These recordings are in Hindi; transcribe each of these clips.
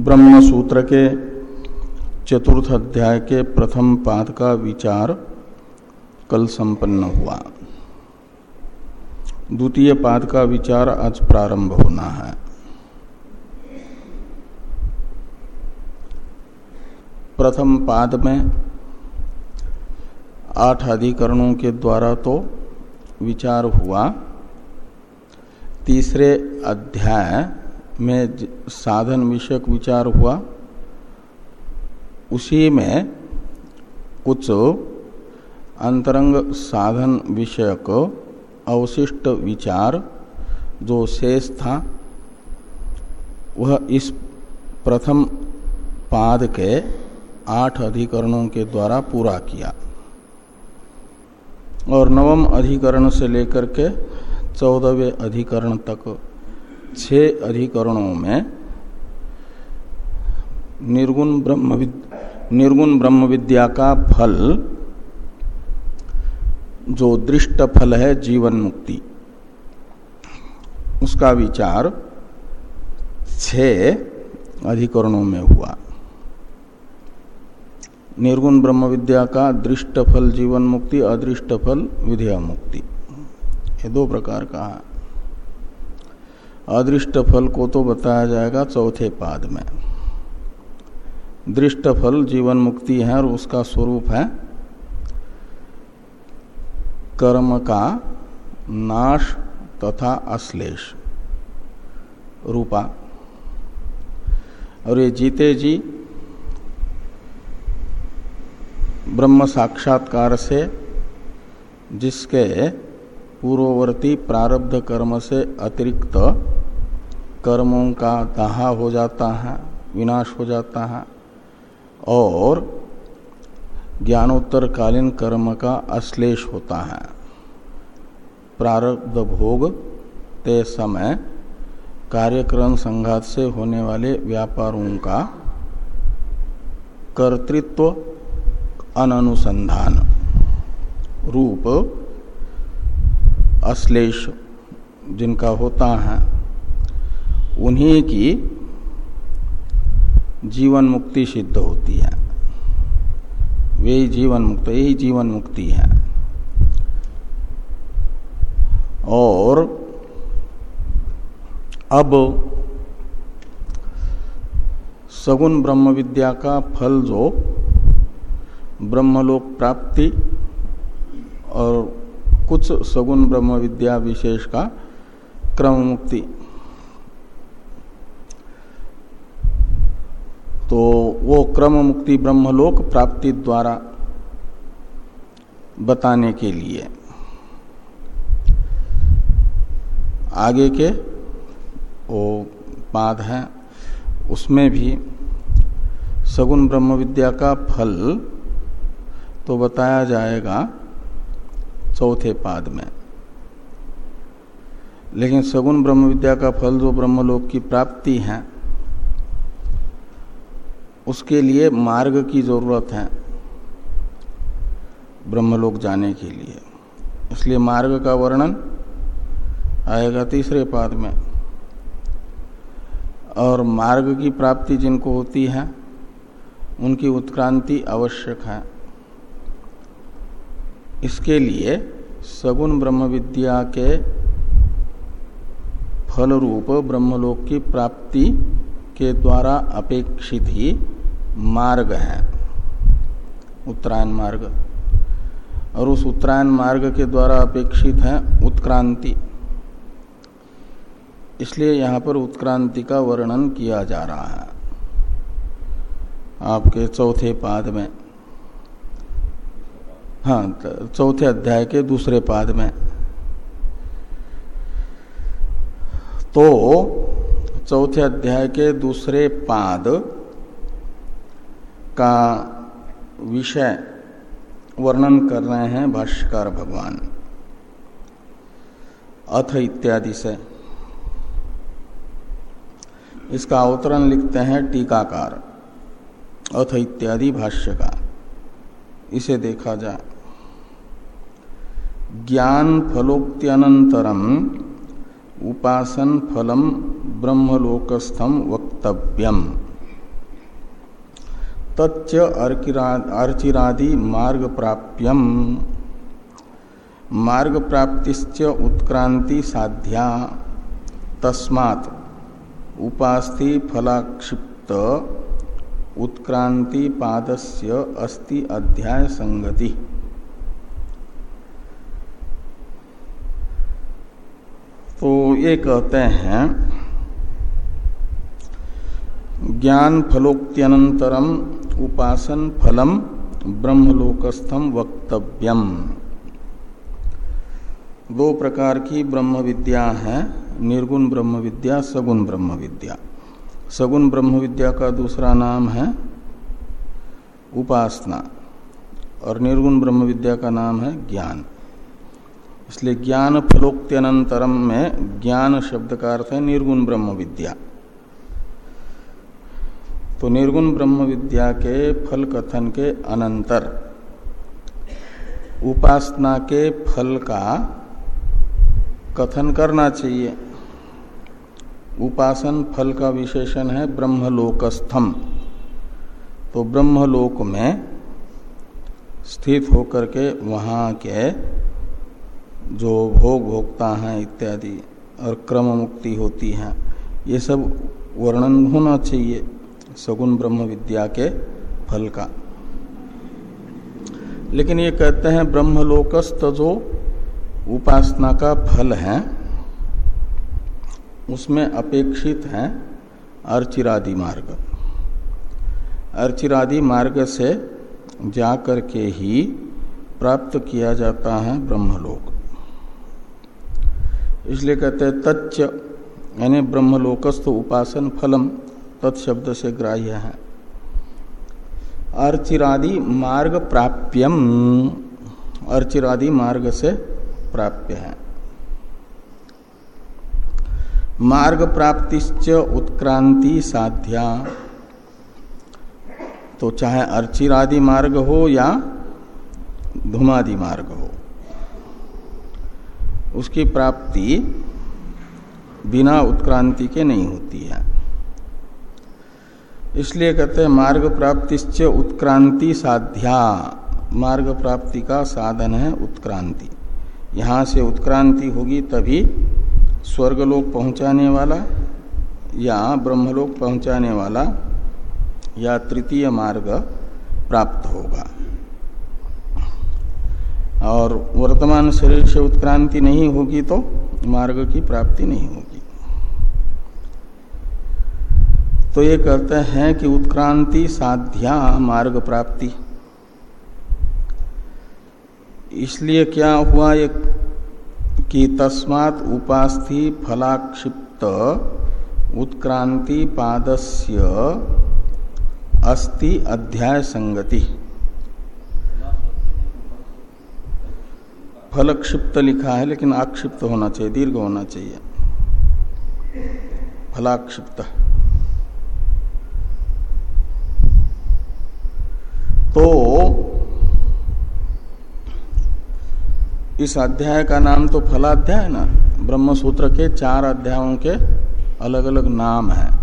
ब्रह्म सूत्र के चतुर्थ अध्याय के प्रथम पाद का विचार कल संपन्न हुआ। द्वितीय पाद का विचार आज प्रारंभ होना है। प्रथम पाद में आठ अधिकरणों के द्वारा तो विचार हुआ। तीसरे अध्याय में साधन विषयक विचार हुआ, उसी में कुछ अंतरंग साधन विषयक अवशिष्ट विचार जो शेष था, वह इस प्रथम पाद के आठ अधिकरणों के द्वारा पूरा किया। और नवम अधिकरण से लेकर के चौदहवें अधिकरण तक छह अधिकरणों में निर्गुण ब्रह्म निर्गुण ब्रह्म विद्या का फल, जो दृष्ट फल है जीवन मुक्ति, उसका विचार छह अधिकरणों में हुआ। निर्गुण ब्रह्म विद्या का दृष्ट फल जीवन मुक्ति, अदृष्ट फल विधेय मुक्ति। ये दो प्रकार का है अदृष्ट फल को तो बताया जाएगा चौथे पाद में। दृष्ट फल जीवन मुक्ति है और उसका स्वरूप है कर्म का नाश तथा अश्लेष रूपा। और ये जीते जी ब्रह्म साक्षात्कार से जिसके पूर्ववर्ती प्रारब्ध कर्म से अतिरिक्त कर्मों का दाहा हो जाता है, विनाश हो जाता है। और ज्ञानोत्तर कालीन कर्म का अश्लेष होता है। प्रारब्ध भोग ते समय कार्यक्रम संघात से होने वाले व्यापारों का कर्तृत्व अनुसंधान रूप अश्लेष जिनका होता है। उन्हीं की जीवन मुक्ति सिद्ध होती है। वे जीवन मुक्त यही जीवन मुक्ति है। और अब सगुण ब्रह्म विद्या का फल जो ब्रह्मलोक प्राप्ति और कुछ सगुण ब्रह्म विद्या विशेष का क्रम मुक्ति तो वो क्रम मुक्ति ब्रह्मलोक प्राप्ति द्वारा बताने के लिए। आगे के वो पाद है, उसमें भी सगुण ब्रह्म विद्या का फल तो बताया जाएगा चौथे पाद में। लेकिन सगुण ब्रह्म विद्या का फल जो ब्रह्मलोक की प्राप्ति है उसके लिए मार्ग की ज़रूरत है ब्रह्मलोक जाने के लिए। इसलिए मार्ग का वर्णन आएगा तीसरे पाद में। और मार्ग की प्राप्ति जिनको होती है, उनकी उत्क्रांति आवश्यक है। इसके लिए सगुण ब्रह्म विद्या के फल रूप ब्रह्मलोक की प्राप्ति के द्वारा अपेक्षित ही मार्ग है, उत्तरायण मार्ग। और उस उत्तरायण मार्ग के द्वारा अपेक्षित है उत्क्रांति। इसलिए यहाँ पर उत्क्रांति का वर्णन किया जा रहा है। आपके चौथे पाद में हाँ चौथे अध्याय के दूसरे पाद में। तो चौथे अध्याय के दूसरे पाद का विषय वर्णन कर रहे हैं भाष्यकार भगवान। अथ इत्यादि से। इसका अवतरण लिखते हैं टीकाकार। अथ इत्यादि भाष्य का इसे देखा जाए। ज्ञान फलोक्त्यनंतरम उपासन फलम ब्रह्मलोकस्थम वक्तव्यम। तच्च अर्चिरादि मार्ग प्राप्यम मार्ग प्राप्तिश्च उत्क्रांति साध्या। तस्मात् उपास्थि फलाक्षिप्त उत्क्रांति पादस्य अस्ति अध्याय संगति तो ये कहते हैं ज्ञान फलोक्त्यनंतरम उपासन फलम ब्रह्मलोकस्थम वक्तव्यम। दो प्रकार की ब्रह्म विद्या है, निर्गुण ब्रह्म विद्या सगुण ब्रह्म विद्या सगुण ब्रह्म विद्या का दूसरा नाम है उपासना, और निर्गुण ब्रह्म विद्या का नाम है ज्ञान। इसलिए ज्ञान फलोक्त्यनंतरम में ज्ञान शब्द का अर्थ है निर्गुण ब्रह्म विद्या तो निर्गुण ब्रह्म विद्या के फल कथन के अनंतर, उपासना के फल का कथन करना चाहिए। उपासन फल का विशेषण है ब्रह्मलोकस्थम। तो ब्रह्मलोक में स्थित होकर के वहाँ के जो भोग भोगता हैं इत्यादि और क्रम मुक्ति होती है, ये सब वर्णन होना चाहिए। सगुण ब्रह्म विद्या के फल का। लेकिन ये कहते हैं ब्रह्मलोकस्त जो उपासना का फल है। उसमें अपेक्षित है अर्चिरादि मार्ग। अर्चिरादि मार्ग से जाकर के ही प्राप्त किया जाता है ब्रह्मलोक। इसलिए कहते हैं तच्च, यानी ब्रह्मलोकस्थ उपासन फलम। तत्शब्द से ग्राह्य है। अर्चिरादि मार्ग प्राप्यम। अर्चिरादि मार्ग से प्राप्य है। मार्ग प्राप्तिश्च उत्क्रांति साध्या। तो चाहे अर्चिरादि मार्ग हो या धुमादि मार्ग हो, उसकी प्राप्ति बिना उत्क्रांति के नहीं होती है। इसलिए कहते हैं, मार्ग प्राप्तिश्च उत्क्रांति साध्या। मार्ग प्राप्ति का साधन है उत्क्रांति। यहाँ से उत्क्रांति होगी तभी स्वर्गलोक पहुँचाने वाला या ब्रह्मलोक पहुँचाने वाला या तृतीय मार्ग प्राप्त होगा। और वर्तमान शरीर से उत्क्रांति नहीं होगी तो मार्ग की प्राप्ति नहीं होगी। तो ये कहते हैं कि उत्क्रांति साध्या मार्ग प्राप्ति। इसलिए क्या हुआ एक कि तस्मात् उपास्थि फलाक्षिप्त उत्क्रांति पादस्य अस्ति अध्याय संगति। फलक्षिप्त लिखा है, लेकिन आक्षिप्त होना चाहिए, दीर्घ होना चाहिए। फलाक्षिप्त। तो इस अध्याय का नाम तो फलाध्याय ना? ब्रह्म सूत्र के चार अध्यायों के अलग अलग नाम हैं।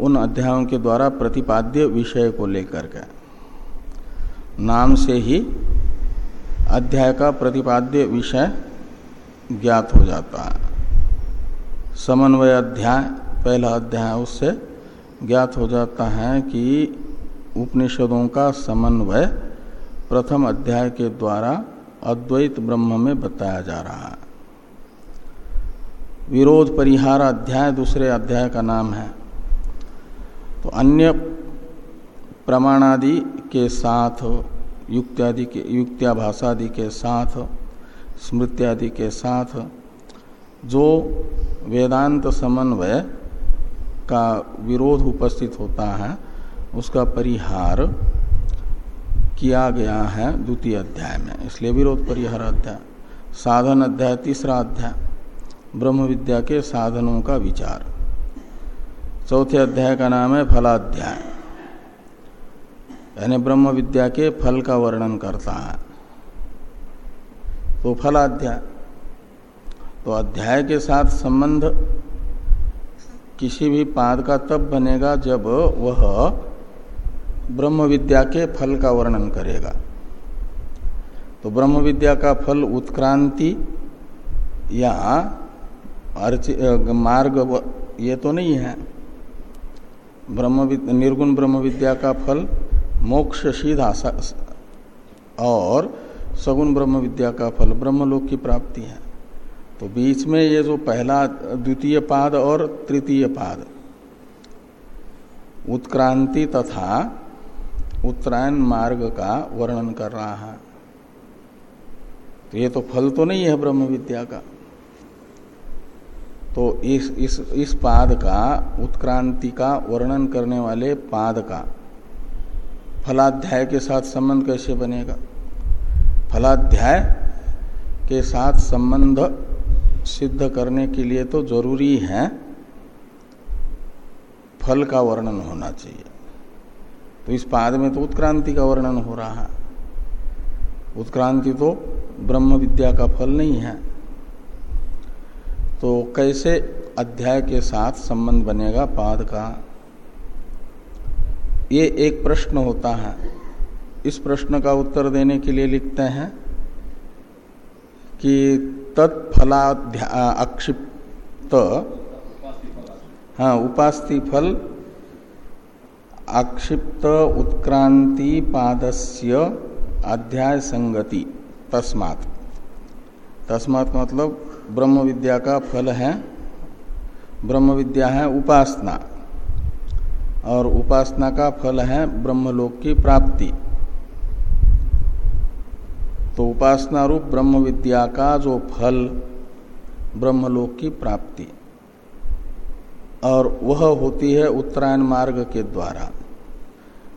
उन अध्यायों के द्वारा प्रतिपाद्य विषय को लेकर के। नाम से ही अध्याय का प्रतिपाद्य विषय ज्ञात हो जाता है। समन्वय अध्याय, पहला अध्याय, उससे ज्ञात हो जाता है कि उपनिषदों का समन्वय प्रथम अध्याय के द्वारा अद्वैत ब्रह्म में बताया जा रहा है। विरोध परिहार अध्याय दूसरे अध्याय का नाम है। तो अन्य प्रमाणादि के साथ, युक्त्यादि के युक्त्याभाषादि के साथ, स्मृत्यादि के साथ, जो वेदांत समन्वय का विरोध उपस्थित होता है उसका परिहार किया गया है द्वितीय अध्याय में। इसलिए विरोध परिहार अध्याय। साधन अध्याय, तीसरा अध्याय। ब्रह्म विद्या के साधनों का विचार। चौथे अध्याय का नाम है फलाध्याय। यानी ब्रह्म विद्या के फल का वर्णन करता है। तो फलाध्याय। तो अध्याय के साथ संबंध किसी भी पाद का तब बनेगा जब वह ब्रह्म विद्या के फल का वर्णन करेगा। तो ब्रह्म विद्या का फल उत्क्रांति या अर्च मार्ग ये तो नहीं है। ब्रह्म निर्गुण ब्रह्म विद्या का फल मोक्ष सीधा और सगुण ब्रह्म विद्या का फल ब्रह्मलोक की प्राप्ति है। तो बीच में ये जो पहला, द्वितीय पाद और तृतीय पाद, उत्क्रांति तथा उत्तरायण मार्ग का वर्णन कर रहा है। तो ये तो फल तो नहीं है ब्रह्म विद्या का। तो इस इस इस पाद का, उत्क्रांति का वर्णन करने वाले पाद का फलाध्याय के साथ संबंध कैसे बनेगा? फलाध्याय के साथ संबंध सिद्ध करने के लिए तो ज़रूरी है फल का वर्णन होना चाहिए। तो इस पाद में तो उत्क्रांति का वर्णन हो रहा है। उत्क्रांति तो ब्रह्म विद्या का फल नहीं है। तो कैसे अध्याय के साथ संबंध बनेगा पाद का? ये एक प्रश्न होता है। इस प्रश्न का उत्तर देने के लिए लिखते हैं कि तत्फलाध्या अक्षिप्त हाँ उपास्ति फल आक्षिप्त उत्क्रांति पादस्य अध्याय संगति, तस्मात। तस्मात मतलब ब्रह्म विद्या का फल है ब्रह्म विद्या है उपासना। और उपासना का फल है ब्रह्मलोक की प्राप्ति। तो उपासना रूप ब्रह्म विद्या का जो फल, ब्रह्मलोक की प्राप्ति। और वह होती है उत्तरायण मार्ग के द्वारा।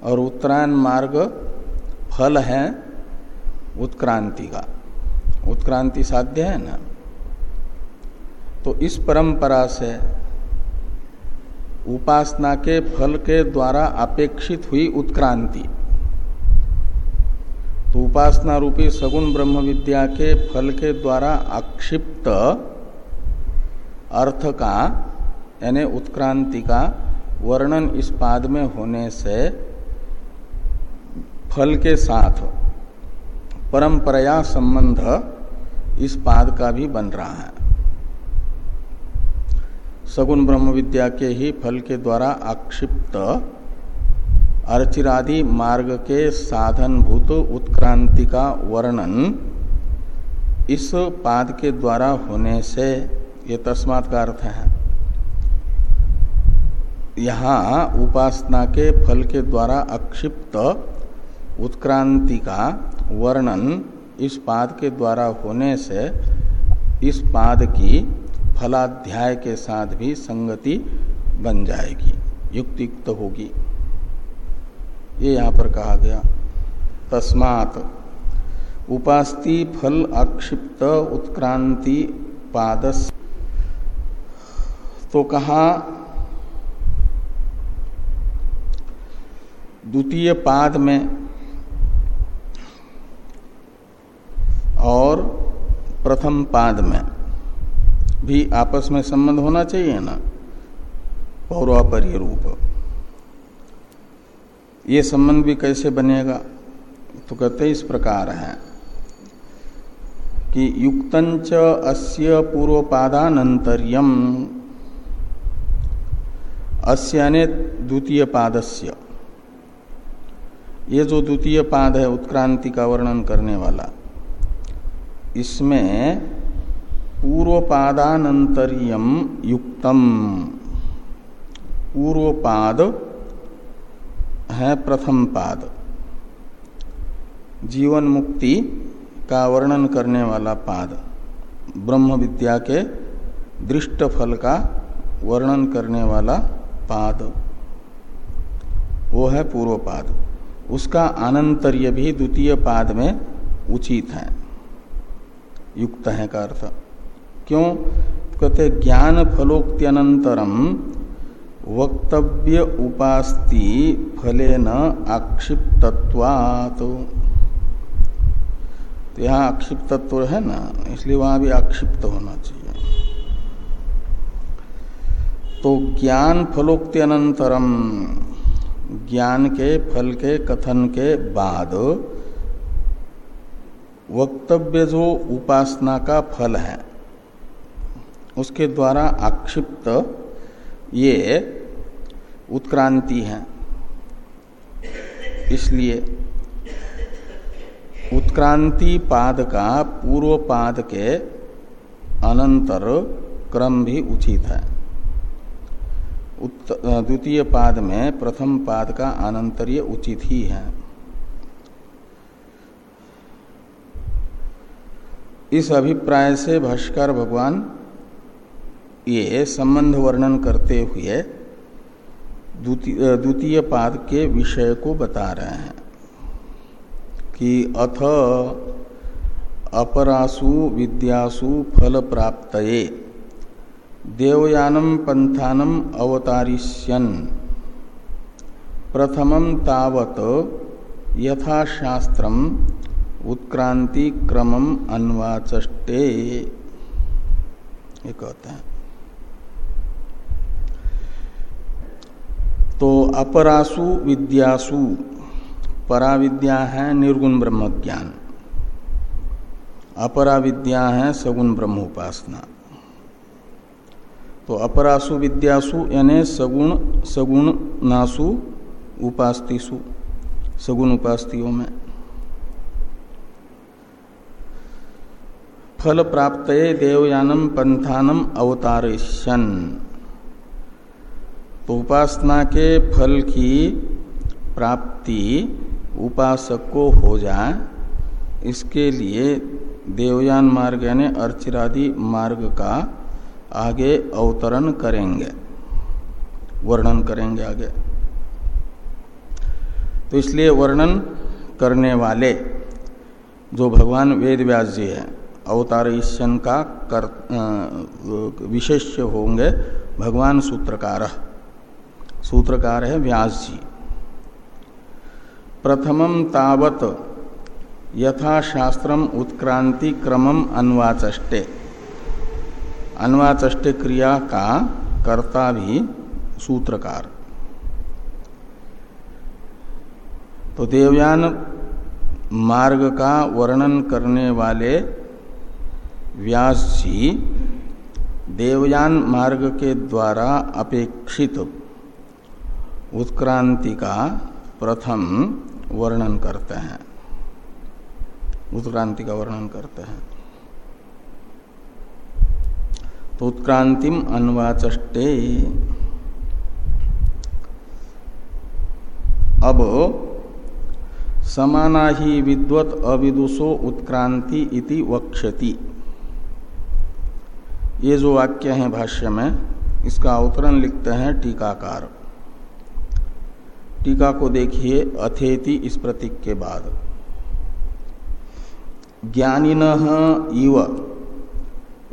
और उत्तरायण मार्ग फल है उत्क्रांति का। उत्क्रांति साध्य है ना? तो इस परंपरा से उपासना के फल के द्वारा अपेक्षित हुई उत्क्रांति। तो उपासना रूपी सगुण ब्रह्म विद्या के फल के द्वारा अक्षिप्त अर्थ का यानी उत्क्रांति का वर्णन इस पाद में होने से फल के साथ परंपराया संबंध इस पाद का भी बन रहा है। सगुण ब्रह्म विद्या के ही फल के द्वारा आक्षिप्त अर्चिरादि मार्ग के साधनभूत उत्क्रांति का वर्णन इस पाद के द्वारा होने से ये तस्मात का अर्थ है। यहाँ उपासना के फल के द्वारा अक्षिप्त उत्क्रांति का वर्णन इस पाद के द्वारा होने से इस पाद की फलाध्याय के साथ भी संगति बन जाएगी, युक्तियुक्त होगी। ये यहाँ पर कहा गया। तस्मात उपास्ति फल अक्षिप्त उत्क्रांति पादस। तो कहा द्वितीय पाद में और प्रथम पाद में भी आपस में संबंध होना चाहिए ना? पौरापर्य रूप। ये संबंध भी कैसे बनेगा? तो कहते इस प्रकार है कि युक्तंच अस्य पूर्वपादानंतर्यम। अस्याने द्वितीय पादस्य। ये जो द्वितीय पाद है, उत्क्रांति का वर्णन करने वाला, इसमें पूर्वपादानंतर्यम युक्तम। पूर्वपाद है प्रथम पाद। जीवन मुक्ति का वर्णन करने वाला पाद। ब्रह्म विद्या के दृष्ट फल का वर्णन करने वाला पाद। वो है पूर्व पाद उसका आनंतर्य भी द्वितीय पाद में उचित है। युक्त है का अर्थ। क्यों? कहते ज्ञान फलोक्त्यनंतरम वक्तव्य उपास्ति फले न आक्षिप्तत्वात्। तो यहाँ आक्षिप्तत्व है ना, इसलिए वहाँ भी आक्षिप्त होना चाहिए। तो ज्ञान फलोक्ति अनंतरम ज्ञान के, फल के, कथन के बाद वक्तव्य जो उपासना का फल है, उसके द्वारा आक्षिप्त ये उत्क्रांति है। इसलिए उत्क्रांति पाद का पूर्व पाद के अनंतर क्रम भी उचित है। द्वितीय पाद में प्रथम पाद का अनंतरीय उचित ही है। इस अभिप्राय से भाष्कर भगवान ये संबंध वर्णन करते हुए द्वितीय पाद के विषय को बता रहे हैं कि अथ अपरासु विद्यासु फल प्राप्त देवयानम पंथानम अवतारिष्यन। प्रथमम तावत यथाशास्त्रम उत्क्रांति क्रमम अन्वाचष्टे। ये कहते हैं। तो अपरासु विद्यासु परा विद्या है निर्गुण ब्रह्म ज्ञान अपरा विद्या है सगुण ब्रह्म उपासना तो अपरासु विद्यासु यानी सगुण सगुण नासु उपास्तिसु, सगुण उपास्तियों में। फल प्राप्त देवयानम पंथानम अवतारेशन तो उपासना के फल की प्राप्ति उपासक को हो जाए, इसके लिए देवयान मार्ग यानी अर्चिरादि मार्ग का आगे अवतरण करेंगे, वर्णन करेंगे आगे। तो इसलिए वर्णन करने वाले जो भगवान वेद व्यास जी है अवतार ईश्वन का कर विशेष्य होंगे भगवान सूत्रकार। सूत्रकार है व्यास जी। प्रथमम तावत यथाशास्त्रम उत्क्रांति क्रमम अन्वाचष्टे। अन्वाचष्टे क्रिया का कर्ता भी सूत्रकार। तो देवयान मार्ग का वर्णन करने वाले व्यास जी देवयान मार्ग के द्वारा अपेक्षित उत्क्रांति का प्रथम वर्णन करते हैं। उत्क्रांति का वर्णन करते हैं। तो उत्क्रांतिम अब समाना ही विद्वत अविदुषो उत्क्रांति इति वक्षति ये जो वाक्य है भाष्य में, इसका अवतरण लिखते हैं टीकाकार। टीका को देखिए अथेति इस प्रतीक के बाद। ज्ञानिन इव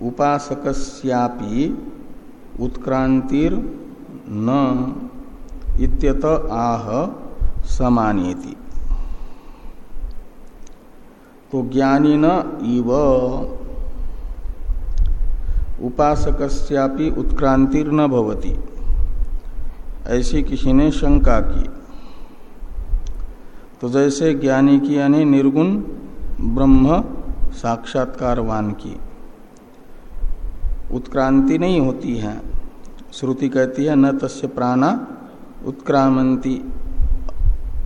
उपासकस्यापि उत्क्रांतिर न इत्यत आह समानेति। तो ज्ञानी न इव उपासकस्यापि उत्क्रांतिर न भवती। ऐसी किसी ने शंका की। तो जैसे ज्ञानी की यानी निर्गुण ब्रह्म साक्षात्कारवान की। उत्क्रांति नहीं होती है। श्रुति कहती है, न तस्य प्राणा उत्क्रामंती,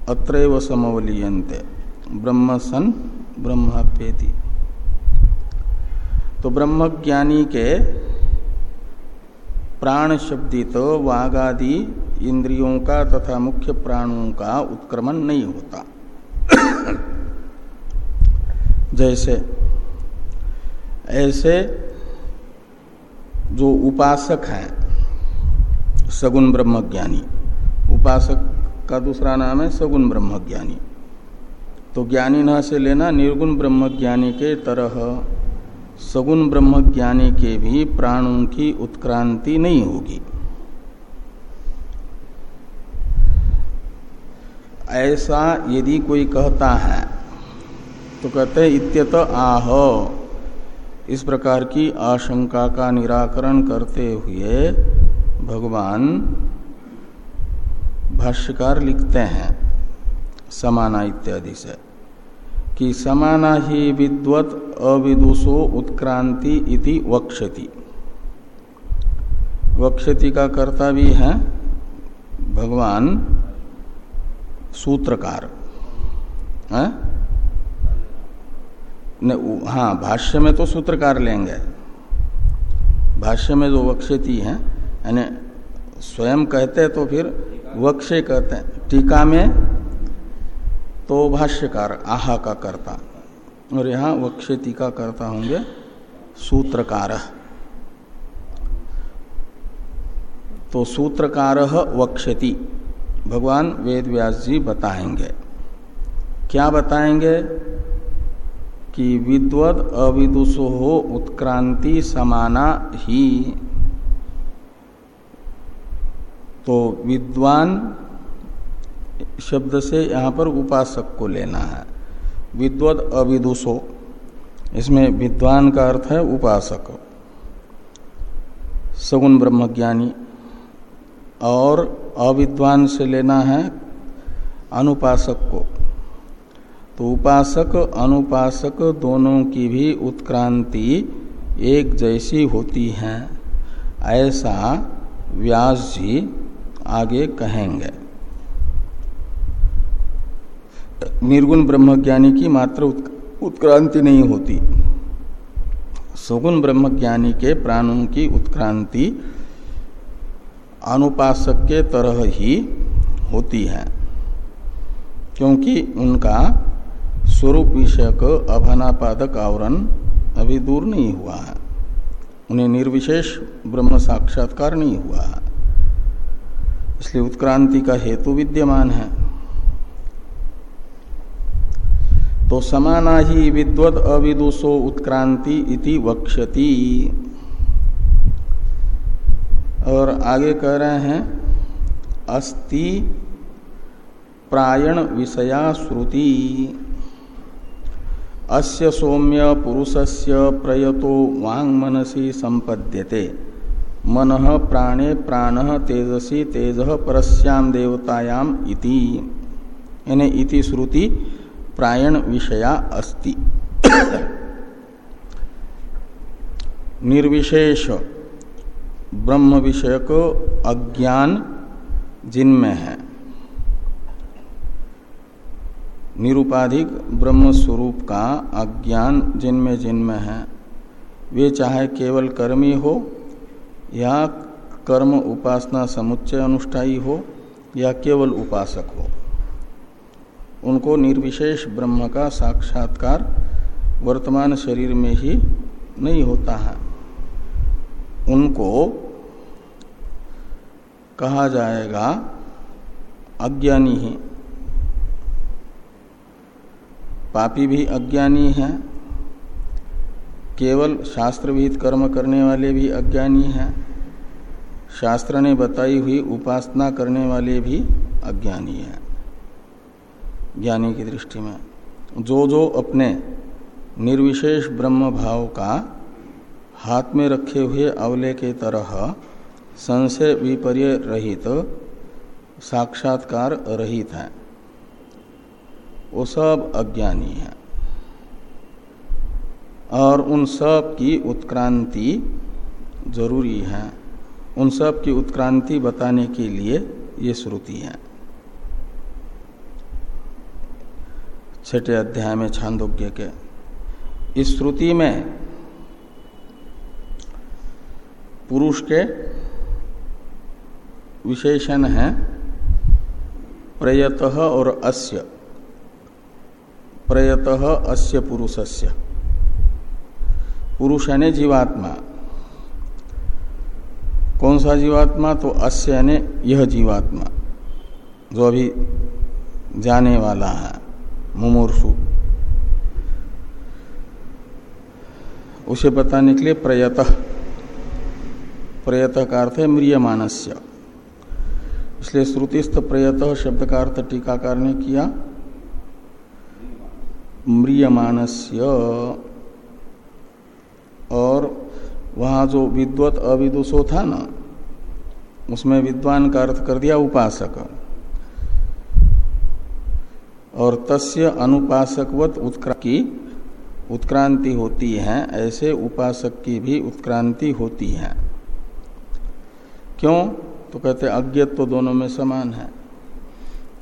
अत्रैव समवलीयंते ब्रह्म सन ब्रह्मपेति तो ब्रह्म ज्ञानी के प्राण शब्दित वागादि इंद्रियों का तथा मुख्य प्राणों का उत्क्रमण नहीं होता। जैसे, ऐसे जो उपासक हैं, सगुण ब्रह्मज्ञानी। उपासक का दूसरा नाम है सगुण ब्रह्मज्ञानी। तो ज्ञानी न से लेना, निर्गुण ब्रह्मज्ञानी के तरह, सगुण ब्रह्मज्ञानी के भी प्राणों की उत्क्रांति नहीं होगी। ऐसा यदि कोई कहता है तो कहते इत्यत आह। इस प्रकार की आशंका का निराकरण करते हुए भगवान भाष्यकार लिखते हैं, समाना इत्यादि से, कि समाना ही विद्वत अविदुषो उत्क्रांति इति वक्षति वक्षति का कर्ता भी है भगवान सूत्रकार, है? हाँ भाष्य में तो सूत्रकार लेंगे। भाष्य में जो वक्षति है, यानी स्वयं कहते तो फिर वक्षे कहते हैं। टीका में तो भाष्यकार, आहा का कर्ता। और यहाँ वक्षति का कर्ता होंगे सूत्रकार। तो सूत्रकार वक्षति, भगवान वेद व्यास जी बताएँगे। क्या बताएँगे? कि विद्वद अविदुषो हो उत्क्रांति समाना ही। तो विद्वान शब्द से यहाँ पर उपासक को लेना है। विद्वद अविदुषो, इसमें विद्वान का अर्थ है उपासक। सगुण ब्रह्मज्ञानी, और अविद्वान से लेना है अनुपासक को। तो उपासक, अनुपासक दोनों की भी उत्क्रांति एक जैसी होती है। ऐसा व्यास जी आगे कहेंगे। निर्गुण ब्रह्मज्ञानी की मात्र उत्क्रांति नहीं होती। सुगुण ब्रह्मज्ञानी के प्राणों की उत्क्रांति अनुपासक के तरह ही होती है, क्योंकि उनका स्वरूप विषयक अभानापादक आवरण अभी दूर नहीं हुआ है। उन्हें निर्विशेष ब्रह्म साक्षात्कार नहीं हुआ है। इसलिए उत्क्रांति का हेतु विद्यमान है। तो समाना ही विद्वत अविदुषो उत्क्रांति इति वक्षति और आगे कह रहे हैं, अस्ति प्रायण विषया श्रुति अस्य सौम्य पुरुषस्य प्रयतो वांग मनसी संपद्यते मन प्राणे प्राण तेजसी तेज परस्याम देवतायाम इति। इति श्रुति प्रायण विषया अस्ति। निर्विशेष ब्रह्म विषयक अज्ञान जिनमें है। निरुपाधिक ब्रह्म स्वरूप का अज्ञान जिनमें जिनमें है, वे चाहे केवल कर्मी हो या कर्म उपासना समुच्चय अनुष्ठाई हो या केवल उपासक हो। उनको निर्विशेष ब्रह्म का साक्षात्कार वर्तमान शरीर में ही नहीं होता है। उनको कहा जाएगा अज्ञानी ही। पापी भी अज्ञानी है, केवल शास्त्र विहित कर्म करने वाले भी अज्ञानी हैं, शास्त्र ने बताई हुई उपासना करने वाले भी अज्ञानी हैं। ज्ञानी की दृष्टि में जो जो अपने निर्विशेष ब्रह्म भाव का हाथ में रखे हुए अवले के तरह संशय विपर्य रहित, साक्षात्कार रहित है। वो सब अज्ञानी है। और उन सब की उत्क्रांति ज़रूरी है। उन सब की उत्क्रांति बताने के लिए ये श्रुति है। छठे अध्याय में छांदोग्य के। इस श्रुति में पुरुष के विशेषण है, प्रयत और अस्य। प्रयत अस्य पुरुषस्य। पुरुष यानी जीवात्मा। कौन सा जीवात्मा? तो अस्य यानी यह जीवात्मा, जो अभी जाने वाला है, मुमूर्षु। उसे बताने के लिए प्रयत। प्रयत का अर्थ है म्रियमानस्य इसलिए श्रुतिस्थ प्रयत शब्द का अर्थ टीकाकार ने किया। म्रियमानस्य और वहाँ जो विद्वत अविदुषो था ना, उसमें विद्वान का अर्थ कर दिया उपासक। और तस्य अनुपासकवत उत्क्रा, की उत्क्रांति होती है, ऐसे उपासक की भी उत्क्रांति होती है। क्यों? तो कहते अज्ञत्व तो दोनों में समान है।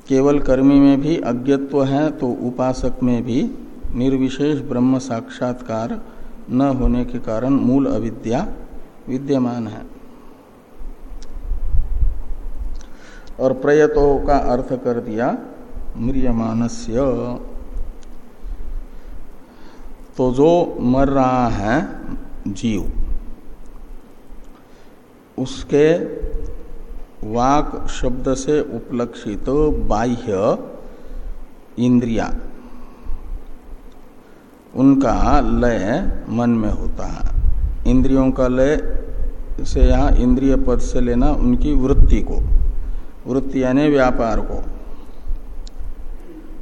केवल कर्मी में भी अज्ञत्व है तो उपासक में भी निर्विशेष ब्रह्म साक्षात्कार न होने के कारण मूल अविद्या विद्यमान है। और प्रयतो का अर्थ कर दिया म्रियमानस्य तो जो मर रहा है जीव, उसके वाक शब्द से उपलक्षित बाह्य इंद्रिया। उनका लय मन में होता है। इंद्रियों का लय से यहाँ इंद्रिय पद से लेना उनकी वृत्ति को। वृत्ति यानी व्यापार को।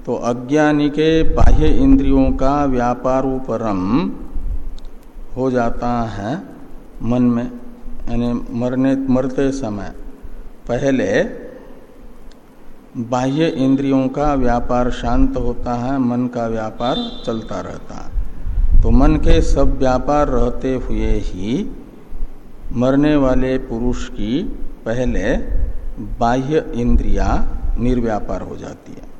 तो अज्ञानी के बाह्य इंद्रियों का व्यापारोपरम हो जाता है मन में, यानी मरने, मरते समय। पहले बाह्य इंद्रियों का व्यापार शांत होता है, मन का व्यापार चलता रहता है। तो मन के सब व्यापार रहते हुए ही मरने वाले पुरुष की पहले बाह्य इंद्रिया निर्व्यापार हो जाती है।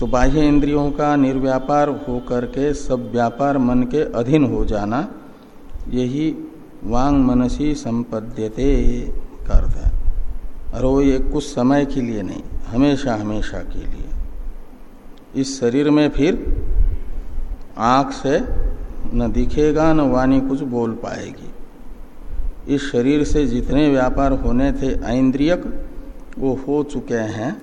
तो बाह्य इंद्रियों का निर्व्यापार होकर के सब व्यापार मन के अधीन हो जाना, यही वांग मनसी संपद्यते का अर्थ है। और वो ये कुछ समय के लिए नहीं, हमेशा हमेशा के लिए। इस शरीर में फिर आँख से न दिखेगा, न वाणी कुछ बोल पाएगी। इस शरीर से जितने व्यापार होने थे ऐन्द्रियक, वो हो चुके हैं।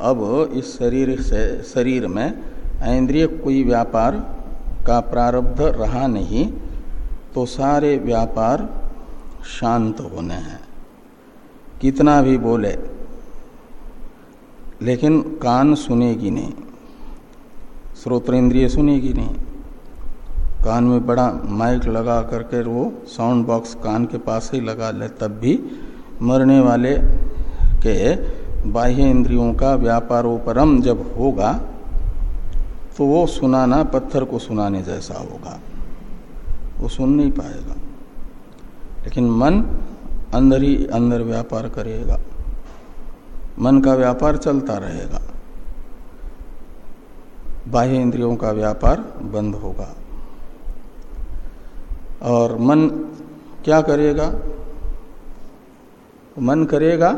अब इस शरीर से, शरीर में ऐन्द्रिय कोई व्यापार का प्रारब्ध रहा नहीं तो सारे व्यापार शांत होने हैं। कितना भी बोले, लेकिन कान सुनेगी नहीं श्रोतेंद्रिय सुनेगी नहीं। कान में बड़ा माइक लगा करके वो साउंड बॉक्स कान के पास ही लगा ले, तब भी मरने वाले के बाह्य इंद्रियों का व्यापारोपरम जब होगा तो वो सुनाना पत्थर को सुनाने जैसा होगा। वो सुन नहीं पाएगा। लेकिन मन अंदर ही अंदर व्यापार करेगा। मन का व्यापार चलता रहेगा। बाह्य इंद्रियों का व्यापार बंद होगा। और मन क्या करेगा? मन करेगा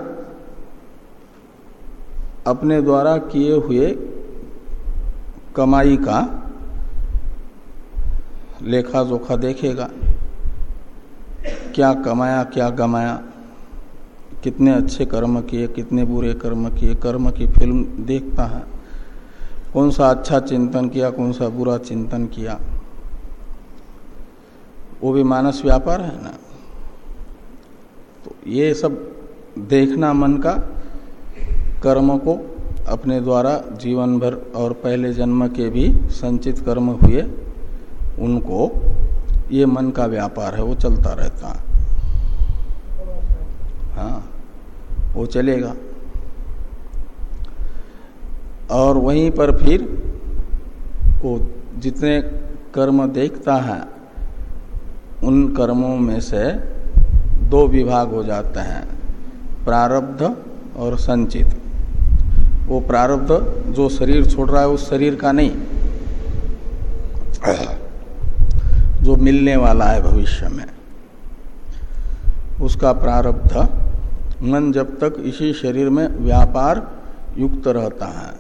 अपने द्वारा किए हुए कमाई का लेखा जोखा देखेगा। क्या कमाया, क्या गमाया? कितने अच्छे कर्म किए, कितने बुरे कर्म किए, कर्म की फ़िल्म देखता है। कौन सा अच्छा चिंतन किया, कौन सा बुरा चिंतन किया? वो भी मानस व्यापार है ना? तो ये सब देखना मन का, कर्म को अपने द्वारा जीवन भर और पहले जन्म के भी संचित कर्म हुए, उनको ये मन का व्यापार है, वो चलता रहता हाँ। वो चलेगा। और वहीं पर फिर वो जितने कर्म देखता है, उन कर्मों में से दो विभाग हो जाते हैं, प्रारब्ध और संचित। वो प्रारब्ध जो शरीर छोड़ रहा है, उस शरीर का नहीं। जो मिलने वाला है भविष्य में। उसका प्रारब्ध, मन जब तक इसी शरीर में व्यापार युक्त रहता है,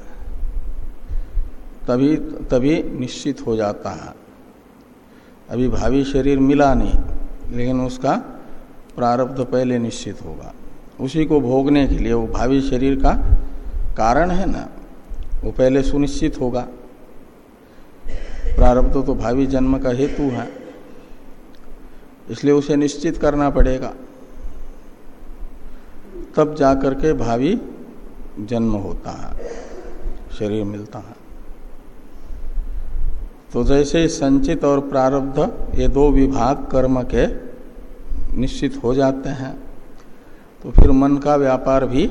तभी तभी निश्चित हो जाता है। अभी भावी शरीर मिला नहीं, लेकिन उसका प्रारब्ध पहले निश्चित होगा। उसी को भोगने के लिए वो भावी शरीर का कारण है ना, वो पहले सुनिश्चित होगा। प्रारब्ध तो भावी जन्म का हेतु है। इसलिए उसे निश्चित करना पड़ेगा। तब जाकर के भावी जन्म होता है। शरीर मिलता है। तो जैसे संचित और प्रारब्ध ये दो विभाग कर्म के निश्चित हो जाते हैं तो फिर मन का व्यापार भी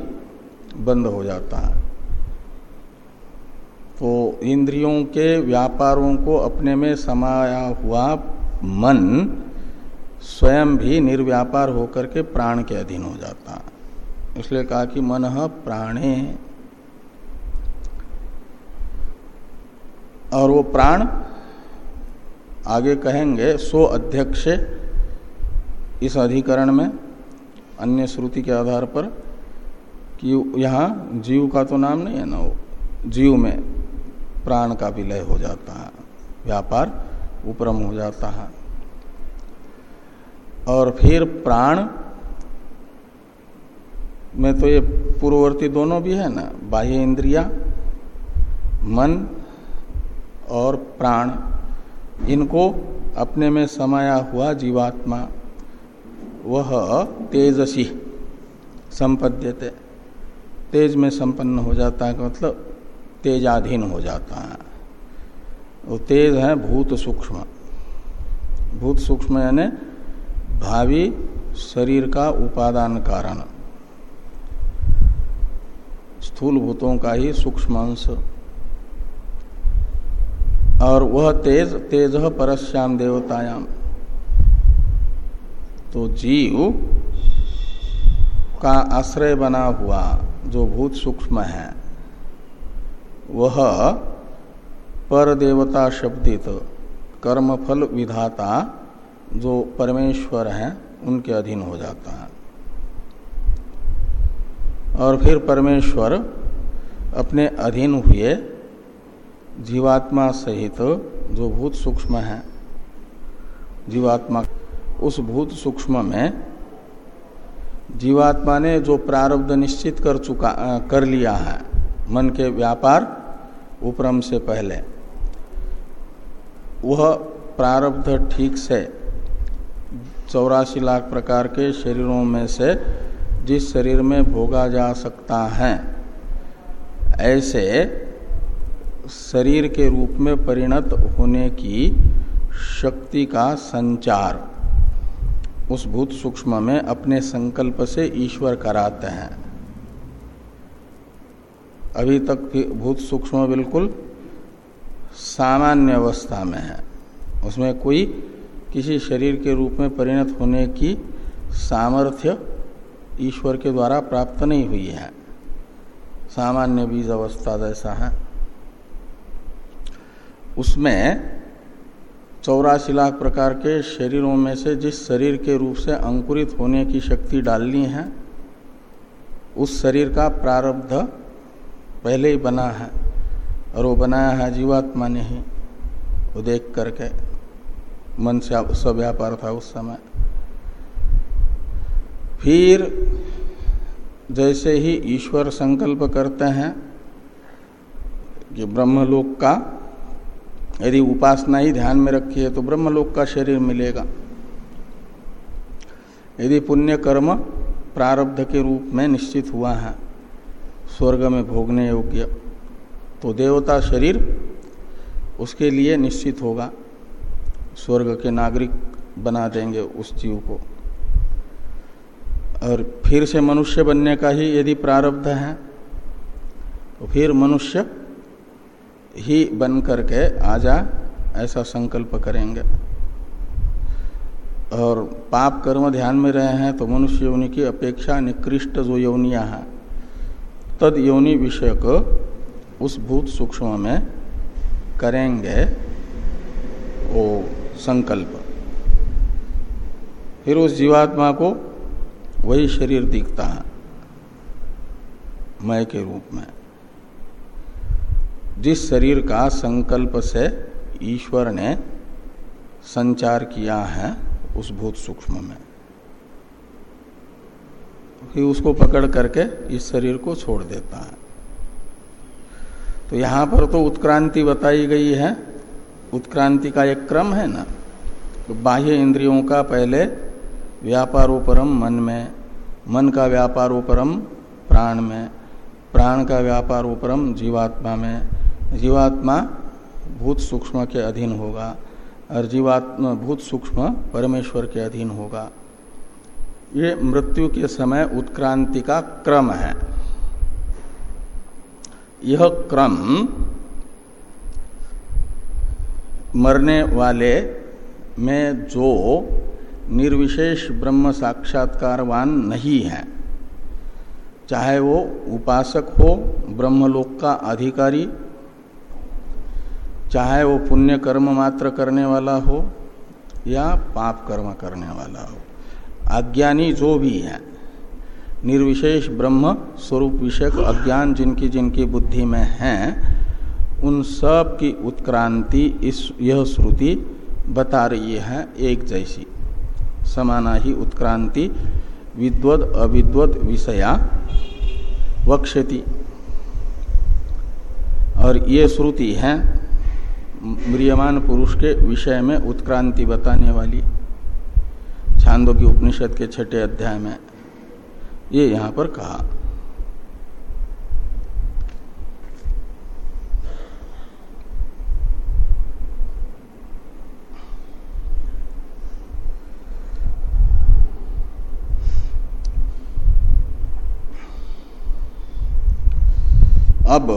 बंद हो जाता है। तो इंद्रियों के व्यापारों को अपने में समाया हुआ मन स्वयं भी निर्व्यापार होकर के प्राण के अधीन हो जाता। इसलिए कहा कि मन प्राणे। और वो प्राण आगे कहेंगे, सो अध्यक्ष, इस अधिकरण में अन्य श्रुति के आधार पर कि यहाँ जीव का तो नाम नहीं है ना वो, जीव में प्राण का विलय हो जाता है, व्यापार उपरम हो जाता है। और फिर प्राण, में तो ये पूर्ववर्ती दोनों भी है ना, बाह्य इंद्रिया, मन और प्राण, इनको अपने में समाया हुआ जीवात्मा, वह तेजसी संपद्यते, तेज में संपन्न हो जाता है मतलब तेजाधीन हो जाता है। वो तेज है भूत सूक्ष्म। भूत सूक्ष्म यानी भावी शरीर का उपादान कारण। स्थूल भूतों का ही सूक्ष्म अंश। और वह तेज तेज परश्याम देवतायाम तो जीव का आश्रय बना हुआ जो भूत सूक्ष्म है। वह पर देवता शब्दित कर्मफल विधाता जो परमेश्वर हैं, उनके अधीन हो जाता है। और फिर परमेश्वर अपने अधीन हुए जीवात्मा सहित जो भूत सूक्ष्म है, जीवात्मा, उस भूत सूक्ष्म में जीवात्मा ने जो प्रारब्ध निश्चित कर चुका कर लिया है, मन के व्यापार उपरम से पहले। वह प्रारब्ध ठीक से चौरासी लाख प्रकार के शरीरों में से जिस शरीर में भोगा जा सकता है, ऐसे शरीर के रूप में परिणत होने की शक्ति का संचार उस भूत सूक्ष्म में अपने संकल्प से ईश्वर कराते हैं। अभी तक भूत सूक्ष्म बिल्कुल सामान्य अवस्था में है। उसमें कोई किसी शरीर के रूप में परिणत होने की सामर्थ्य ईश्वर के द्वारा प्राप्त नहीं हुई है। सामान्य बीज अवस्था जैसा है। उसमें चौरासी लाख प्रकार के शरीरों में से जिस शरीर के रूप से अंकुरित होने की शक्ति डालनी है, उस शरीर का प्रारब्ध पहले ही बना है और वो बनाया है जीवात्मा ने ही। वो देख करके मन से व्यापार था उस समय। फिर जैसे ही ईश्वर संकल्प करते हैं कि ब्रह्मलोक का, यदि उपासना ही ध्यान में रखी है तो ब्रह्मलोक का शरीर मिलेगा। यदि पुण्य कर्म प्रारब्ध के रूप में निश्चित हुआ है स्वर्ग में भोगने योग्य तो देवता शरीर उसके लिए निश्चित होगा। स्वर्ग के नागरिक बना देंगे उस जीव को। और फिर से मनुष्य बनने का ही यदि प्रारब्ध है तो फिर मनुष्य ही बन करके आ जा ऐसा संकल्प करेंगे। और पाप कर्म ध्यान में रहे हैं तो मनुष्य योनि की अपेक्षा निकृष्ट जो योनिया है तद योनि विषय को उस भूत सूक्ष्म में करेंगे वो संकल्प। फिर उस जीवात्मा को वही शरीर दिखता है, मय के रूप में। जिस शरीर का संकल्प से ईश्वर ने संचार किया है उस भूत सूक्ष्म में। फिर उसको पकड़ करके इस शरीर को छोड़ देता है। तो यहाँ पर तो उत्क्रांति बताई गई है। उत्क्रांति का एक क्रम है ना। तो बाह्य इंद्रियों का पहले व्यापारोपरम मन में, मन का व्यापारोपरम प्राण में, प्राण का व्यापारोपरम जीवात्मा में। जीवात्मा भूत सूक्ष्म के अधीन होगा और जीवात्मा भूत सूक्ष्म परमेश्वर के अधीन होगा। ये मृत्यु के समय उत्क्रांति का क्रम है। यह क्रम मरने वाले में जो निर्विशेष ब्रह्म साक्षात्कारवान नहीं है, चाहे वो उपासक हो, ब्रह्मलोक का अधिकारी, चाहे वो पुण्य कर्म मात्र करने वाला हो या पाप कर्म करने वाला हो। अज्ञानी जो भी है, निर्विशेष ब्रह्म स्वरूप विषयक अज्ञान जिनकी जिनकी बुद्धि में है, उन सब की उत्क्रांति इस यह श्रुति बता रही है एक जैसी। समाना ही उत्क्रांति, विद्वद अविद्वद विषया वक्षति। और ये श्रुति है म्रियमान पुरुष के विषय में उत्क्रांति बताने वाली। छांदो की उपनिषद के छठे अध्याय में ये यहाँ पर कहा। अब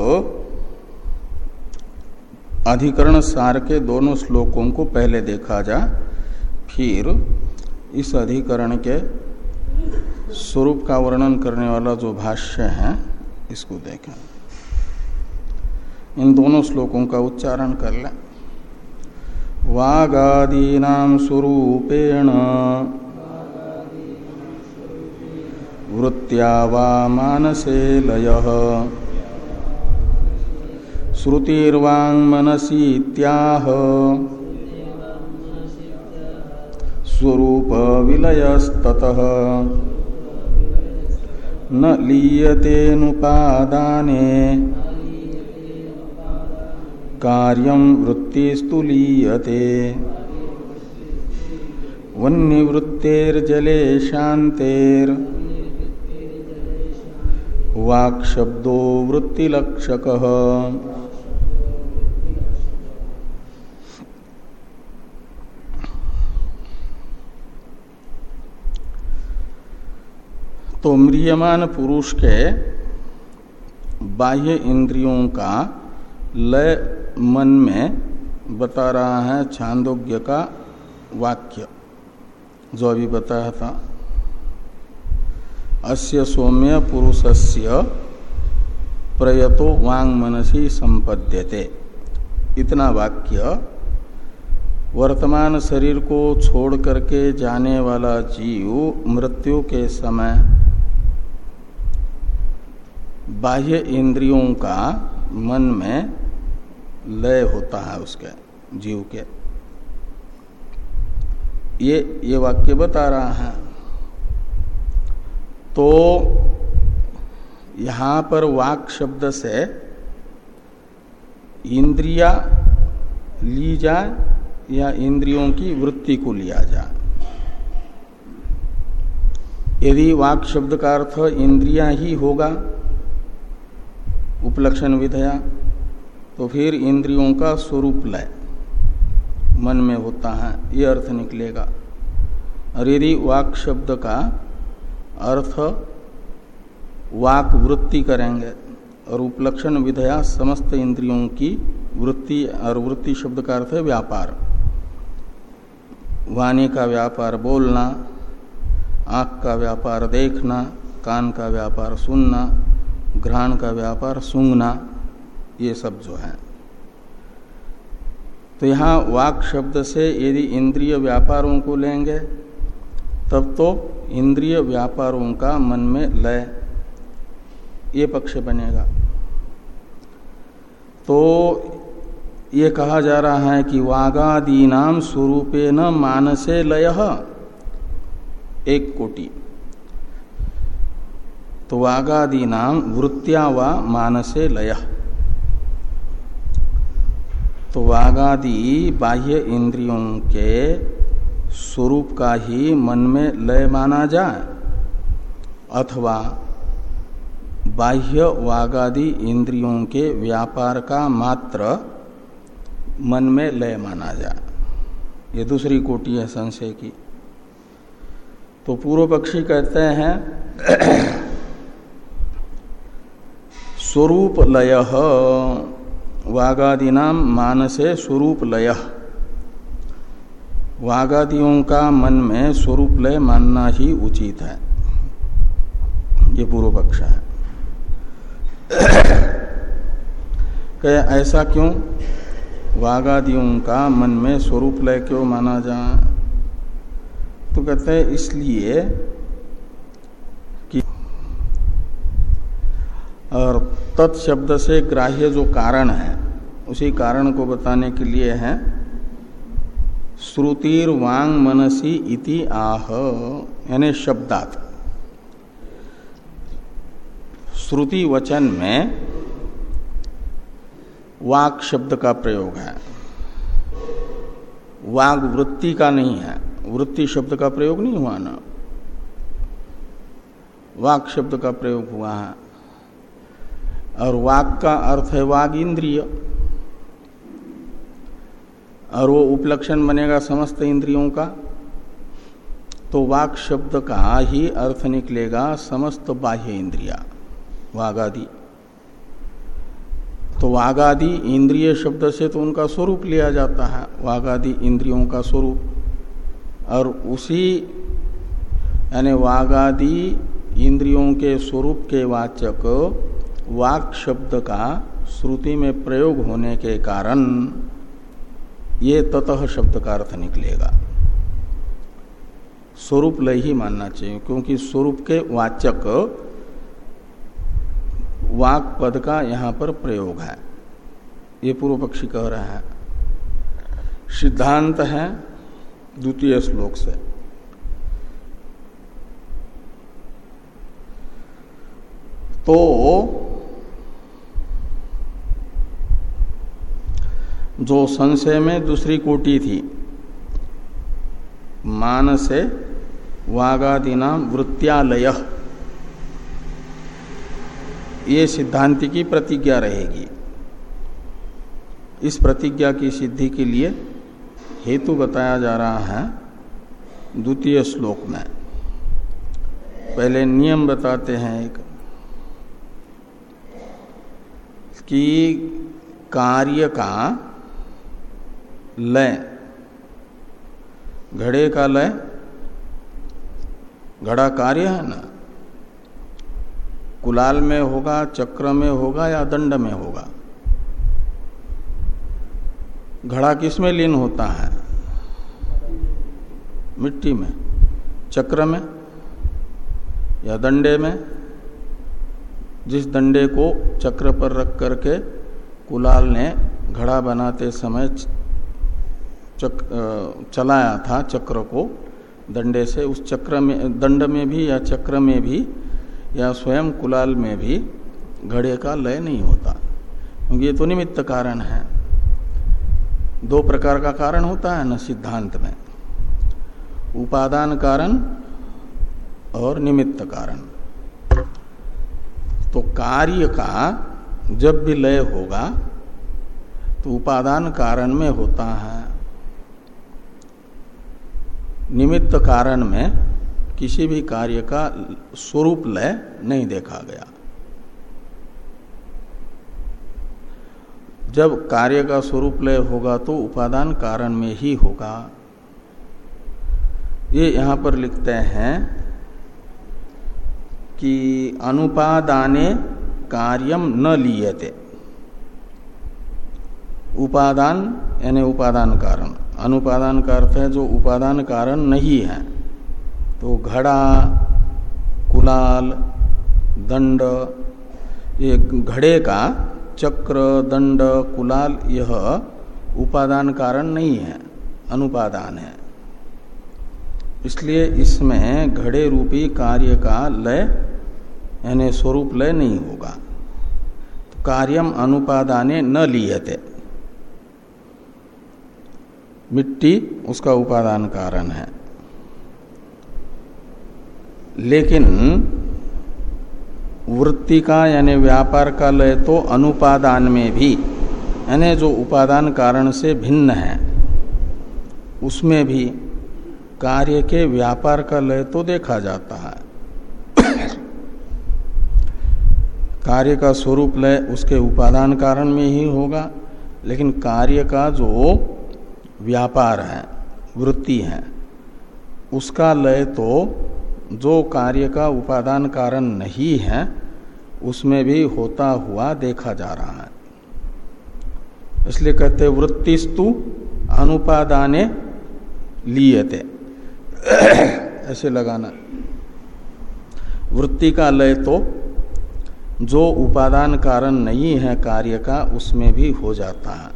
अधिकरण सार के दोनों श्लोकों को पहले देखा जा, फिर इस अधिकरण के स्वरूप का वर्णन करने वाला जो भाष्य है, इसको देखें। इन दोनों श्लोकों का उच्चारण कर लें। वागादीना स्वरूपेण वृत्त्या वा मानसे लय। मनसीत्याह स्वरूप विलयस्ततः। न लीयतेनुपादाने। कार्यं वृत्तिस्तु लीयते। वन्निवृत्तेर्जले शान्तेर् वाक्शब्दो वृत्तिलक्षकः। तो म्रियमान पुरुष के बाह्य इंद्रियों का लय मन में बता रहा है छांदोग्य का वाक्य, जो अभी बताया था। अस्य सौम्य पुरुषस्य प्रयतो वांग मनसी संपद्यते। इतना वाक्य वर्तमान शरीर को छोड़ करके जाने वाला जीव मृत्यु के समय बाह्य इंद्रियों का मन में लय होता है उसके, जीव के। ये ये वाक्य बता रहा है। तो यहाँ पर वाक शब्द से इंद्रिया ली जाए या इंद्रियों की वृत्ति को लिया जाए। यदि वाक शब्द का अर्थ इंद्रिया ही होगा उपलक्षण विधया तो फिर इंद्रियों का स्वरूप लय। मन में होता है, ये अर्थ निकलेगा। और यदि वाक शब्द का अर्थ वाक वृत्ति करेंगे और उपलक्षण विधया समस्त इंद्रियों की वृत्ति और वृत्ति शब्द का अर्थ है व्यापार। वाणी का व्यापार बोलना, आँख का व्यापार देखना, कान का व्यापार सुनना घ्राण का व्यापार, सूंघना, ये सब जो है। तो यहाँ वाक शब्द से यदि इंद्रिय व्यापारों को लेंगे, तब तो इंद्रिय व्यापारों का मन में लय, ये पक्ष बनेगा। तो ये कहा जा रहा है कि वागादीनाम स्वरूपे न मानसे लय एक कोटि। तो वागादि नाम वृत्तिया व मानसे लय। तो वागादि बाह्य इंद्रियों के स्वरूप का ही मन में लय माना जाए, अथवा बाह्य वागादि इंद्रियों के व्यापार का मात्र मन में लय माना जाए। ये दूसरी कोटि है संशय की। तो पूर्व पक्षी कहते हैं स्वरूप लय वागादीना मानसे स्वरूप लय वागादियों का मन में स्वरूप लय मानना ही उचित है। ये पूर्व पक्ष है। कहे, ऐसा क्यों? वागादियों का मन में स्वरूप लय क्यों माना जाए तो कहते हैं, इसलिए और तत्शब्द से ग्राह्य जो कारण है, उसी कारण को बताने के लिए है, श्रुतिर वांग मनसी इति आह, यानी शब्दात। श्रुति वचन में वाक शब्द का प्रयोग है। वाग वृत्ति का नहीं है। वृत्ति शब्द का प्रयोग नहीं हुआ ना। वाक शब्द का प्रयोग हुआ है। और वाक का अर्थ है वाग इंद्रिय। और वो उपलक्षण बनेगा समस्त इंद्रियों का। तो वाक शब्द का ही अर्थ निकलेगा समस्त बाह्य इंद्रिया, वागादि। तो वागादि इंद्रिय शब्द से तो उनका स्वरूप लिया जाता है, वागादि इंद्रियों का स्वरूप। और उसी, यानी वागादि इंद्रियों के स्वरूप के वाचक वाक शब्द का श्रुति में प्रयोग होने के कारण ये ततः शब्द का अर्थ निकलेगा। स्वरूप लय ही मानना चाहिए, क्योंकि स्वरूप के वाचक वाक पद का यहाँ पर प्रयोग है। ये पूर्व पक्षी कह रहा है। सिद्धांत है द्वितीय श्लोक से। तो जो संशय में दूसरी कोटि थी, मानसे वागादिना वृत्त्यालय। ये सिद्धांति की प्रतिज्ञा रहेगी। इस प्रतिज्ञा की सिद्धि के लिए हेतु बताया जा रहा है द्वितीय श्लोक में। पहले नियम बताते हैं एक। कि कार्य का लय, घड़े का लय, घड़ा कार्य है ना? कुलाल में होगा, चक्र में होगा या दंड में होगा? घड़ा किसमें लीन होता है? मिट्टी में, चक्र में या दंडे में? जिस दंडे को चक्र पर रख करके कुलाल ने घड़ा बनाते समय चक, चलाया था चक्र को दंडे से उस चक्र में दंड में भी या चक्र में भी या स्वयं कुलाल में भी घड़े का लय नहीं होता। क्योंकि ये तो निमित्त कारण है। दो प्रकार का कारण होता है न सिद्धांत में। उपादान कारण और निमित्त कारण। तो कार्य का जब भी लय होगा तो उपादान कारण में होता है। निमित्त कारण में किसी भी कार्य का स्वरूप लय नहीं देखा गया। जब कार्य का स्वरूप लय होगा तो उपादान कारण में ही होगा। ये यहाँ पर लिखते हैं कि अनुपादाने कार्यम न लियते। उपादान, यानी उपादान कारण। अनुपादान का अर्थ है जो उपादान कारण नहीं है तो घड़ा, कुलाल, दंड, ये घड़े का चक्र, दंड, कुलाल, यह उपादान कारण नहीं है, अनुपादान है। इसलिए इसमें घड़े रूपी कार्य का लय, यानी स्वरूप लय नहीं होगा। तो कार्यम अनुपादाने न लियते। मिट्टी उसका उपादान कारण है। लेकिन वृत्ति का, यानी व्यापार का लय तो अनुपादान में भी, यानी जो उपादान कारण से भिन्न है, उसमें भी कार्य के व्यापार का लय तो देखा जाता है। कार्य का स्वरूप लय उसके उपादान कारण में ही होगा, लेकिन कार्य का जो व्यापार है, वृत्ति है, उसका लय तो जो कार्य का उपादान कारण नहीं है, उसमें भी होता हुआ देखा जा रहा है। इसलिए कहते वृत्तिस्तु अनुपादाने लीयते। ऐसे लगाना। वृत्ति का लय तो जो उपादान कारण नहीं है कार्य का, उसमें भी हो जाता है।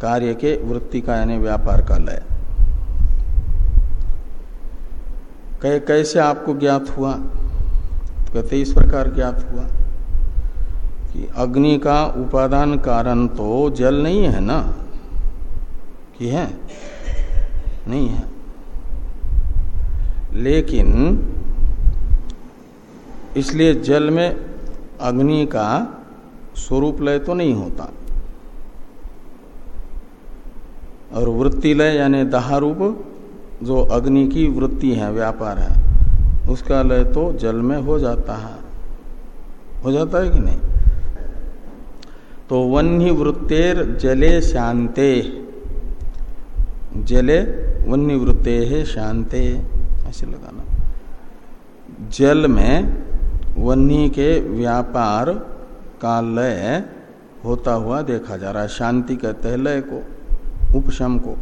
कार्य के वृत्ति का यानी व्यापार का लय। कह कैसे आपको ज्ञात हुआ? तो कहते इस प्रकार ज्ञात हुआ कि अग्नि का उपादान कारण तो जल नहीं है ना? कि है? नहीं है। लेकिन इसलिए जल में अग्नि का स्वरूप लय तो नहीं होता। और वृत्ति लय यानी दहारूप, जो अग्नि की वृत्ति है, व्यापार है, उसका लय तो जल में हो जाता है। हो जाता है कि नहीं? तो वन्य वृत्तेर जले शांते जले वन्य वृत्ते है शांते ऐसे लगाना। जल में वन्य के व्यापार का लय होता हुआ देखा जा रहा है। शांति कहते हैं लय को, उपशम को।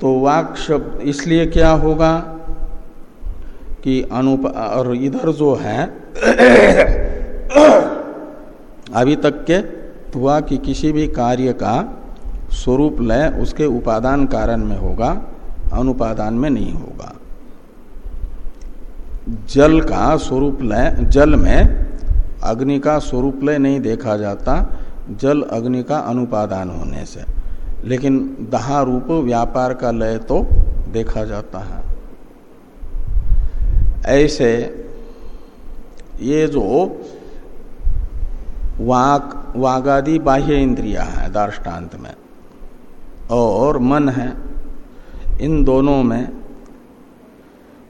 तो वाक शब्द इसलिए क्या होगा कि अनुप और इधर जो है, अभी तक के हुआ कि किसी भी कार्य का स्वरूप लय उसके उपादान कारण में होगा, अनुपादान में नहीं होगा। जल का स्वरूप लय जल में अग्नि का स्वरूप लय नहीं देखा जाता, जल अग्नि का अनुपादान होने से। लेकिन दहा रूप व्यापार का लय तो देखा जाता है। ऐसे ये जो वाक, वागादि बाह्य इंद्रिया है, दार्ष्टान्त में और मन है, इन दोनों में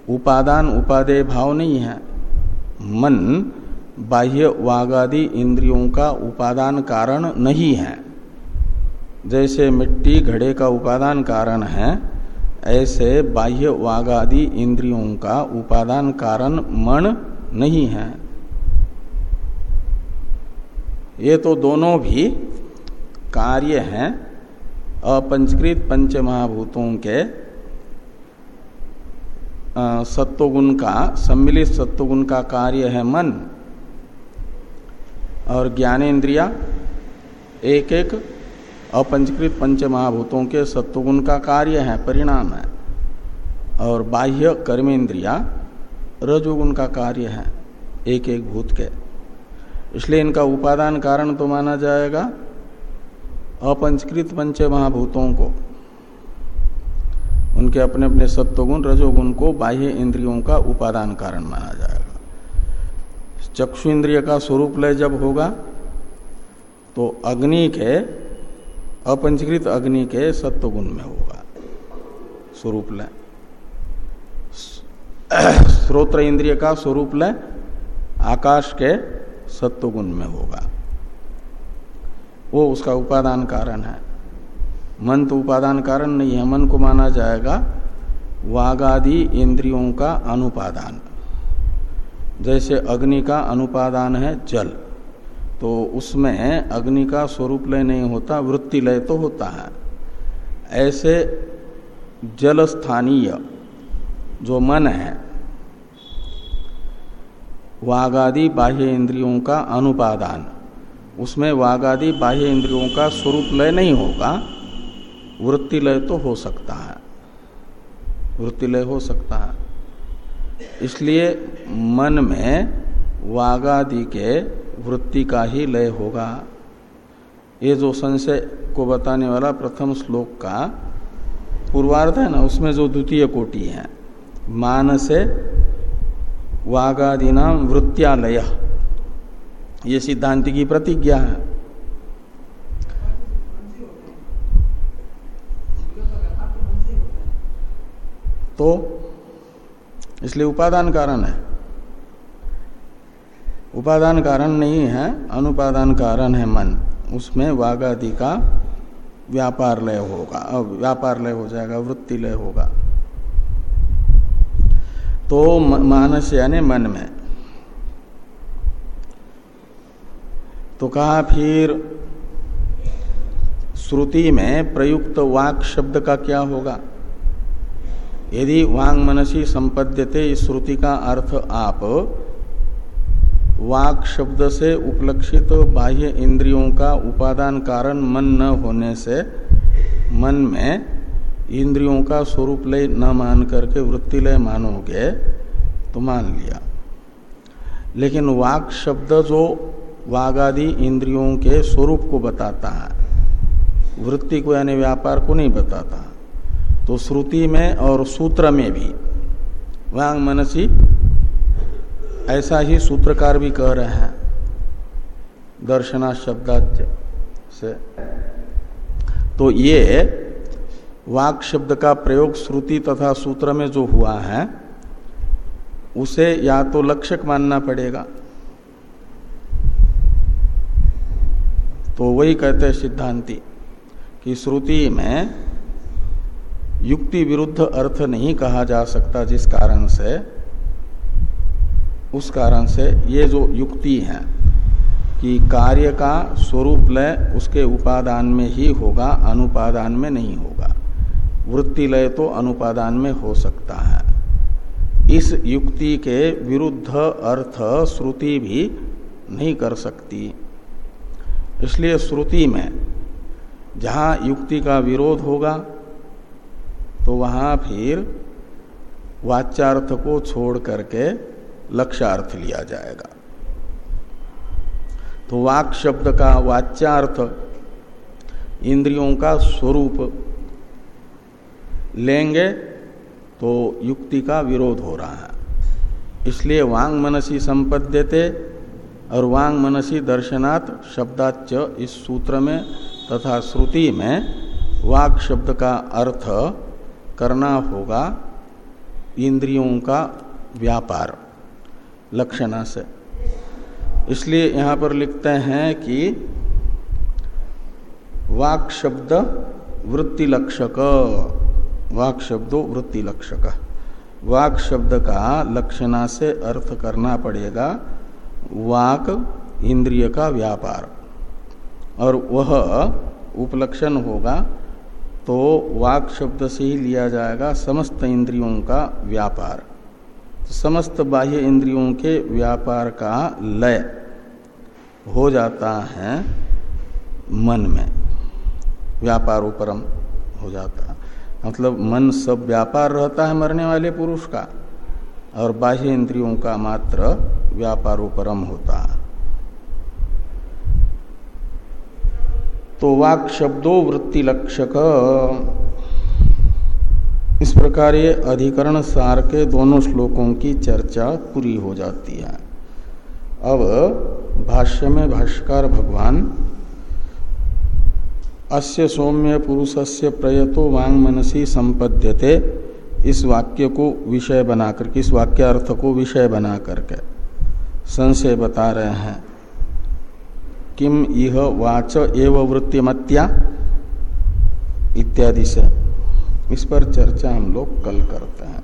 उपादान उपादेय भाव नहीं है। मन बाह्य वागादि इंद्रियों का उपादान कारण नहीं है। जैसे मिट्टी घड़े का उपादान कारण है, ऐसे बाह्य वागादि इंद्रियों का उपादान कारण मन नहीं है। ये तो दोनों भी कार्य हैं। अपंचकृत पंच महाभूतों के सत्वगुण का, सम्मिलित सत्वगुण का कार्य है मन और ज्ञानेन्द्रिया। एक एक अपंचकृत पंच महाभूतों के सत्वगुण का कार्य है, परिणाम है। और बाह्य कर्मेंद्रिया रजोगुण का कार्य है एक एक भूत के। इसलिए इनका उपादान कारण तो माना जाएगा अपंचकृत पंच महाभूतों को। उनके अपने अपने सत्वगुण, रजोगुण को बाह्य इंद्रियों का उपादान कारण माना जाएगा। चक्षु इंद्रिय का स्वरूप लय जब होगा तो अग्नि के, अपंचकृत अग्नि के सत्वगुण में होगा। स्वरूप लय। श्रोत्र इंद्रिय का स्वरूप लय, आकाश के सत्वगुण में होगा। वो उसका उपादान कारण है। मन तो उपादान कारण नहीं है, मन को माना जाएगा वागादि इंद्रियों का अनुपादान। जैसे अग्नि का अनुपादान है जल तो उसमें अग्नि का स्वरूप लय नहीं होता, वृत्ति लय तो होता है। ऐसे जल स्थानीय जो मन है, वागादि बाह्य इंद्रियों का अनुपादान। उसमें वागादि बाह्य इंद्रियों का स्वरूप लय नहीं होगा, वृत्ति लय तो हो सकता है। वृत्ति लय हो सकता है। इसलिए मन में वागादि के वृत्ति का ही लय होगा। ये जो संशय को बताने वाला प्रथम श्लोक का पूर्वार्ध है ना, उसमें जो द्वितीय कोटि है, मानसे वागादिना वृत्त्यालय। ये सिद्धांत की प्रतिज्ञा है। तो इसलिए उपादान कारण है। उपादान कारण नहीं है, अनुपादान कारण है मन। उसमें वागादि का व्यापार लय होगा व्यापार लय हो जाएगा, वृत्ति लय होगा। तो मानस यानी मन में तो कहा फिर, श्रुति में प्रयुक्त वाक शब्द का क्या होगा? यदि वांग मनसी संपद्यते इस श्रुति का अर्थ आप, वाक शब्द से उपलक्षित बाह्य इंद्रियों का उपादान कारण मन न होने से मन में इंद्रियों का स्वरूप लय न मान करके वृत्ति लय मानोगे तो मान लिया। लेकिन वाक शब्द जो वागादि इंद्रियों के स्वरूप को बताता है। वृत्ति को यानी व्यापार को नहीं बताता। तो श्रुति में और सूत्र में भी। वांग मनसी ऐसा ही सूत्रकार भी कह रहे हैं। दर्शना शब्दाच से। तो ये वाक शब्द का प्रयोग श्रुति तथा सूत्र में जो हुआ है, उसे या तो लक्षक मानना पड़ेगा। तो वही कहते हैं सिद्धांति कि श्रुति में युक्ति विरुद्ध अर्थ नहीं कहा जा सकता जिस कारण से, उस कारण से ये जो युक्ति है कि कार्य का स्वरूप लय उसके उपादान में ही होगा, अनुपादान में नहीं होगा। वृत्ति लय तो अनुपादान में हो सकता है। इस युक्ति के विरुद्ध अर्थ श्रुति भी नहीं कर सकती। इसलिए श्रुति में जहाँ युक्ति का विरोध होगा तो वहाँ फिर वाच्यार्थ को छोड़ करके लक्ष्यार्थ लिया जाएगा। तो वाक शब्द का वाच्यार्थ इंद्रियों का स्वरूप लेंगे तो युक्ति का विरोध हो रहा है। इसलिए वांग मनसी संपद्यते और वांग मनसी दर्शनात् शब्दाच इस सूत्र में तथा श्रुति में वाक शब्द का अर्थ करना होगा इंद्रियों का व्यापार, लक्षणा से। इसलिए यहाँ पर लिखते हैं कि वाक शब्द वृत्ति लक्षक वाक शब्दो वृत्ति लक्षक वाक शब्द का लक्षणा से अर्थ करना पड़ेगा वाक इंद्रिय का व्यापार। और वह उपलक्षण होगा तो वाक शब्द से ही लिया जाएगा समस्त इंद्रियों का व्यापार। समस्त बाह्य इंद्रियों के व्यापार का लय हो जाता है मन में। व्यापारोपरम हो जाता। है मतलब मन सब व्यापार रहता है मरने वाले पुरुष का। और बाह्य इंद्रियों का मात्र व्यापारोपरम होता। तो वाक शब्दों वृत्ति लक्षक। इस प्रकार ये अधिकरण सार के दोनों श्लोकों की चर्चा पूरी हो जाती है। अब भाष्य में भाष्यकार भगवान, अस्य सौम्य पुरुषस्य प्रयतो वांग मनसी संपद्यते। इस वाक्य को विषय बना करके इस वाक्य अर्थ को विषय बना करके संशय बता रहे हैं। किम यह वाच एव वृत्तिमत्या इत्यादि से। इस पर चर्चा हम लोग कल करते हैं।